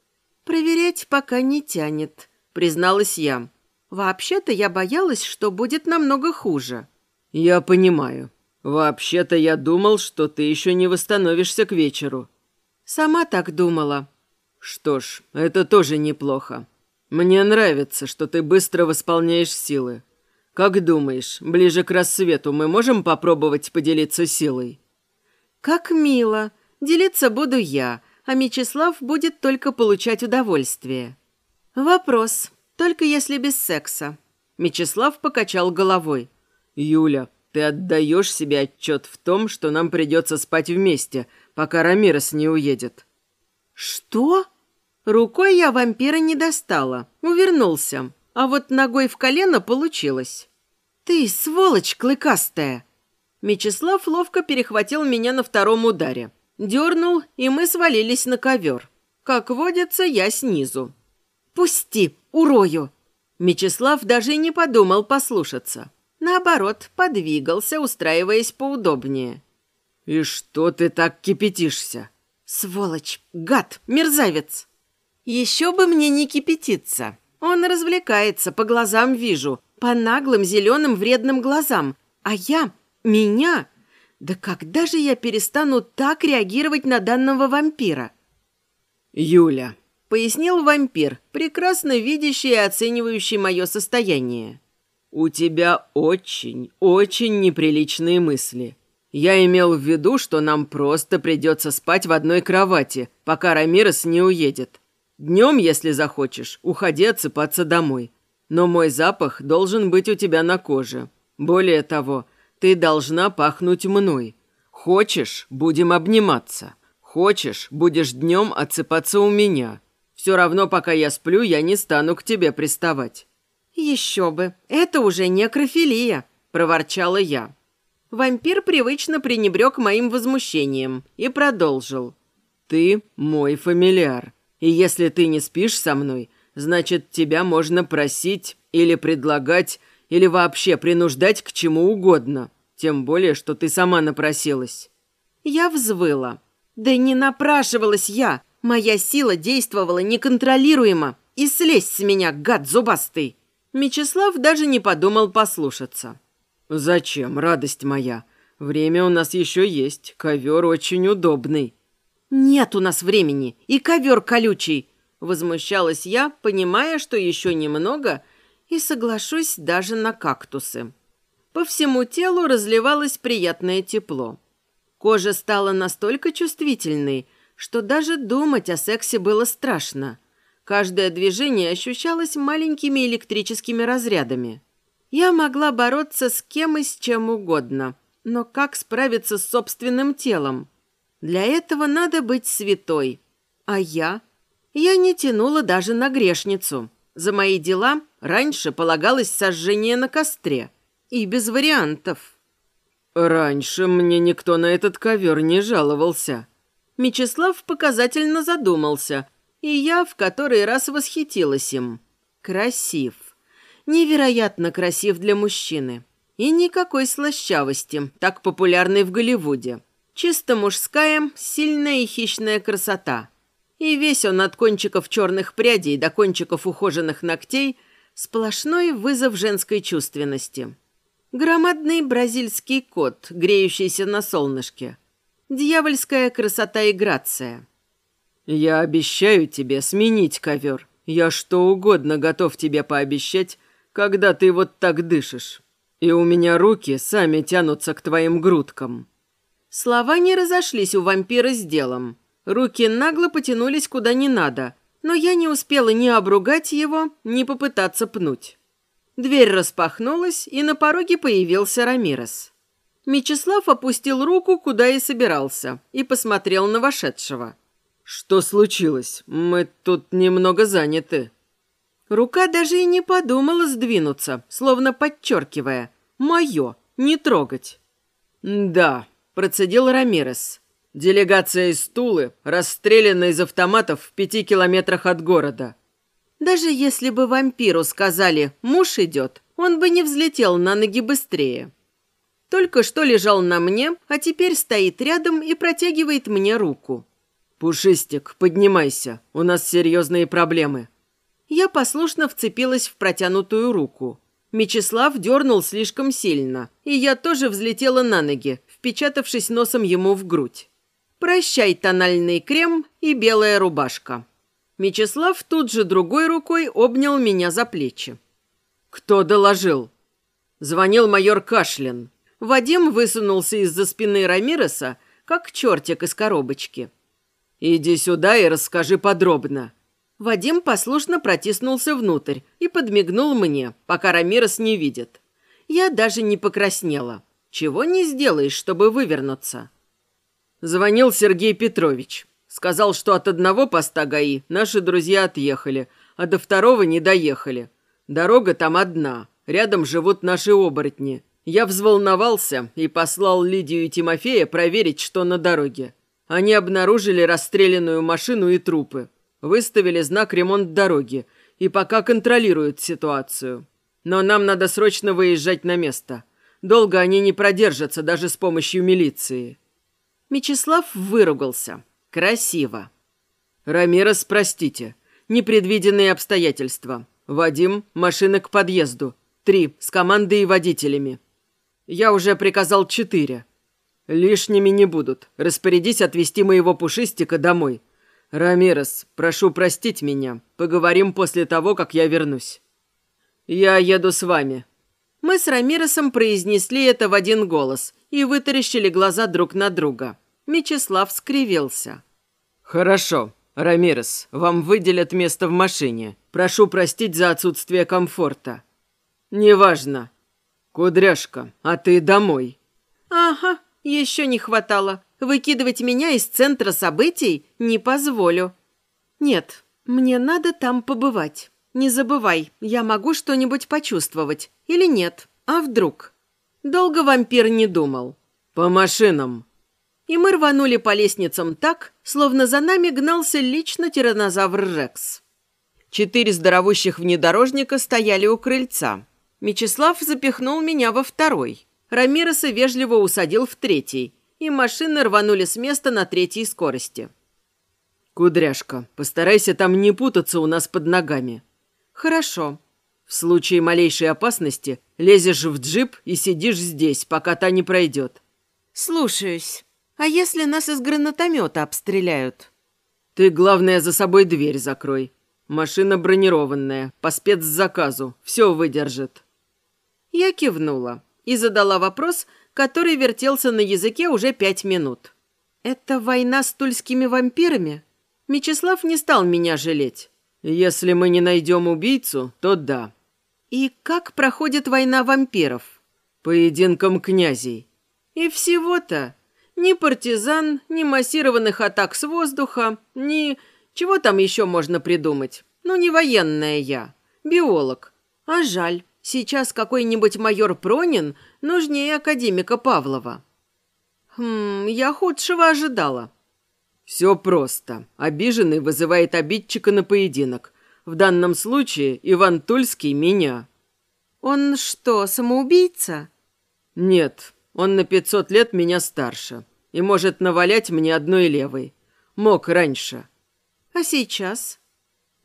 «Проверять пока не тянет», — призналась я. «Вообще-то я боялась, что будет намного хуже». «Я понимаю. Вообще-то я думал, что ты еще не восстановишься к вечеру». «Сама так думала», «Что ж, это тоже неплохо. Мне нравится, что ты быстро восполняешь силы. Как думаешь, ближе к рассвету мы можем попробовать поделиться силой?» «Как мило. Делиться буду я, а Мечислав будет только получать удовольствие». «Вопрос. Только если без секса». Мечислав покачал головой. «Юля, ты отдаешь себе отчет в том, что нам придется спать вместе, пока Рамирес не уедет?» «Что?» Рукой я вампира не достала, увернулся, а вот ногой в колено получилось. «Ты, сволочь клыкастая!» Мечислав ловко перехватил меня на втором ударе. Дернул, и мы свалились на ковер. Как водится, я снизу. «Пусти, урою!» Мечислав даже не подумал послушаться. Наоборот, подвигался, устраиваясь поудобнее. «И что ты так кипятишься?» «Сволочь! Гад! Мерзавец!» Еще бы мне не кипятиться. Он развлекается, по глазам вижу, по наглым зеленым вредным глазам. А я, меня... Да когда же я перестану так реагировать на данного вампира? Юля, пояснил вампир, прекрасно видящий и оценивающий мое состояние. У тебя очень, очень неприличные мысли. Я имел в виду, что нам просто придется спать в одной кровати, пока Рамирес не уедет. Днем, если захочешь, уходи отсыпаться домой. Но мой запах должен быть у тебя на коже. Более того, ты должна пахнуть мной. Хочешь, будем обниматься. Хочешь, будешь днем отсыпаться у меня. Все равно, пока я сплю, я не стану к тебе приставать». «Еще бы, это уже некрофилия», – проворчала я. Вампир привычно пренебрег моим возмущением и продолжил. «Ты мой фамильяр. И если ты не спишь со мной, значит, тебя можно просить или предлагать, или вообще принуждать к чему угодно. Тем более, что ты сама напросилась». Я взвыла. «Да не напрашивалась я. Моя сила действовала неконтролируемо. И слезь с меня, гад зубастый!» Мечислав даже не подумал послушаться. «Зачем, радость моя? Время у нас еще есть. Ковер очень удобный». «Нет у нас времени, и ковер колючий!» Возмущалась я, понимая, что еще немного, и соглашусь даже на кактусы. По всему телу разливалось приятное тепло. Кожа стала настолько чувствительной, что даже думать о сексе было страшно. Каждое движение ощущалось маленькими электрическими разрядами. Я могла бороться с кем и с чем угодно, но как справиться с собственным телом? Для этого надо быть святой. А я? Я не тянула даже на грешницу. За мои дела раньше полагалось сожжение на костре. И без вариантов. «Раньше мне никто на этот ковер не жаловался». Мечислав показательно задумался, и я в который раз восхитилась им. Красив. Невероятно красив для мужчины. И никакой слащавости, так популярной в Голливуде. Чисто мужская, сильная и хищная красота. И весь он от кончиков черных прядей до кончиков ухоженных ногтей сплошной вызов женской чувственности. Громадный бразильский кот, греющийся на солнышке. Дьявольская красота и грация. «Я обещаю тебе сменить ковер. Я что угодно готов тебе пообещать, когда ты вот так дышишь. И у меня руки сами тянутся к твоим грудкам». Слова не разошлись у вампира с делом. Руки нагло потянулись куда не надо, но я не успела ни обругать его, ни попытаться пнуть. Дверь распахнулась, и на пороге появился Рамирес. Мечислав опустил руку, куда и собирался, и посмотрел на вошедшего. «Что случилось? Мы тут немного заняты». Рука даже и не подумала сдвинуться, словно подчеркивая «Мое, не трогать». «Да», – процедил Рамирес. «Делегация из Тулы расстреляна из автоматов в пяти километрах от города. Даже если бы вампиру сказали «муж идет», он бы не взлетел на ноги быстрее. Только что лежал на мне, а теперь стоит рядом и протягивает мне руку. «Пушистик, поднимайся, у нас серьезные проблемы». Я послушно вцепилась в протянутую руку. Мечислав дернул слишком сильно, и я тоже взлетела на ноги, впечатавшись носом ему в грудь. «Прощай, тональный крем и белая рубашка». Мечислав тут же другой рукой обнял меня за плечи. «Кто доложил?» Звонил майор Кашлин. Вадим высунулся из-за спины Рамиреса, как чертик из коробочки. «Иди сюда и расскажи подробно». Вадим послушно протиснулся внутрь и подмигнул мне, пока Рамирес не видит. Я даже не покраснела. Чего не сделаешь, чтобы вывернуться? Звонил Сергей Петрович. Сказал, что от одного поста ГАИ наши друзья отъехали, а до второго не доехали. Дорога там одна. Рядом живут наши оборотни. Я взволновался и послал Лидию и Тимофея проверить, что на дороге. Они обнаружили расстрелянную машину и трупы. Выставили знак «Ремонт дороги» и пока контролируют ситуацию. Но нам надо срочно выезжать на место. Долго они не продержатся даже с помощью милиции. Мечислав выругался. Красиво. Рамирес, простите. Непредвиденные обстоятельства. Вадим, машина к подъезду. Три, с командой и водителями. Я уже приказал четыре. Лишними не будут. Распорядись отвезти моего пушистика домой. Рамирес, прошу простить меня. Поговорим после того, как я вернусь. Я еду с вами. Мы с Рамиресом произнесли это в один голос и вытаращили глаза друг на друга. Мечислав скривился. «Хорошо. Рамирес, вам выделят место в машине. Прошу простить за отсутствие комфорта». «Неважно. Кудряшка, а ты домой». «Ага, еще не хватало. Выкидывать меня из центра событий не позволю». «Нет, мне надо там побывать. Не забывай, я могу что-нибудь почувствовать. Или нет? А вдруг?» Долго вампир не думал. «По машинам», и мы рванули по лестницам так, словно за нами гнался лично тиранозавр Рекс. Четыре здоровущих внедорожника стояли у крыльца. Мечислав запихнул меня во второй. Рамироса вежливо усадил в третий, и машины рванули с места на третьей скорости. «Кудряшка, постарайся там не путаться у нас под ногами». «Хорошо». «В случае малейшей опасности лезешь в джип и сидишь здесь, пока та не пройдет». «Слушаюсь». А если нас из гранатомета обстреляют? Ты, главное, за собой дверь закрой. Машина бронированная, по спецзаказу, все выдержит. Я кивнула и задала вопрос, который вертелся на языке уже пять минут. «Это война с тульскими вампирами?» Мечислав не стал меня жалеть. «Если мы не найдем убийцу, то да». «И как проходит война вампиров?» «Поединком князей». «И всего-то? Ни партизан, ни массированных атак с воздуха, ни... Чего там еще можно придумать? Ну, не военная я, биолог. А жаль, сейчас какой-нибудь майор Пронин нужнее академика Павлова». «Хм, я худшего ожидала». Все просто. Обиженный вызывает обидчика на поединок. В данном случае Иван Тульский меня. Он что, самоубийца? Нет, он на пятьсот лет меня старше и может навалять мне одной левой. Мог раньше. А сейчас?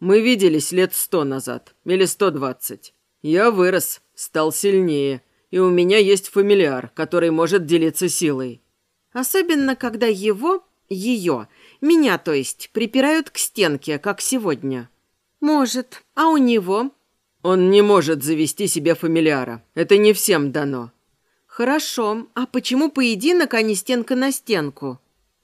Мы виделись лет сто назад, или сто двадцать. Я вырос, стал сильнее, и у меня есть фамильяр, который может делиться силой. Особенно, когда его ее, меня, то есть, припирают к стенке, как сегодня. Может. А у него? Он не может завести себе фамильяра. Это не всем дано. Хорошо. А почему поединок, а не стенка на стенку?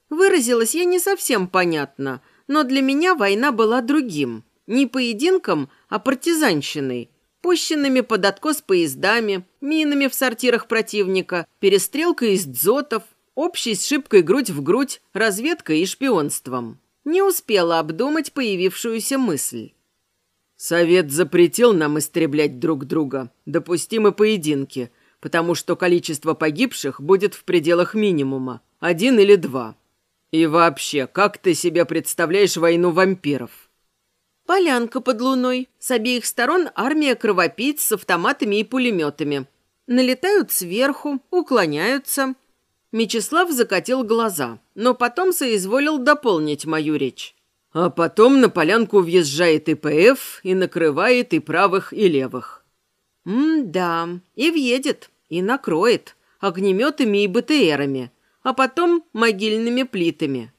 Выразилась я не совсем понятно, но для меня война была другим. Не поединком, а партизанщиной. Пущенными под откос поездами, минами в сортирах противника, перестрелкой из дзотов, Общей с шибкой грудь в грудь, разведкой и шпионством. Не успела обдумать появившуюся мысль. Совет запретил нам истреблять друг друга. Допустимы поединки, потому что количество погибших будет в пределах минимума. Один или два. И вообще, как ты себе представляешь войну вампиров? Полянка под луной. С обеих сторон армия кровопийц с автоматами и пулеметами. Налетают сверху, уклоняются – Мечислав закатил глаза, но потом соизволил дополнить мою речь. А потом на полянку въезжает ИПФ и накрывает и правых, и левых. М-да, и въедет, и накроет огнеметами и БТРами, а потом могильными плитами.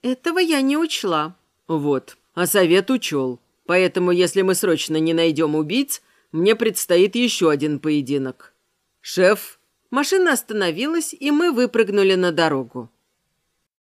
Этого я не учла. Вот, а совет учел. Поэтому, если мы срочно не найдем убийц, мне предстоит еще один поединок. Шеф Машина остановилась, и мы выпрыгнули на дорогу.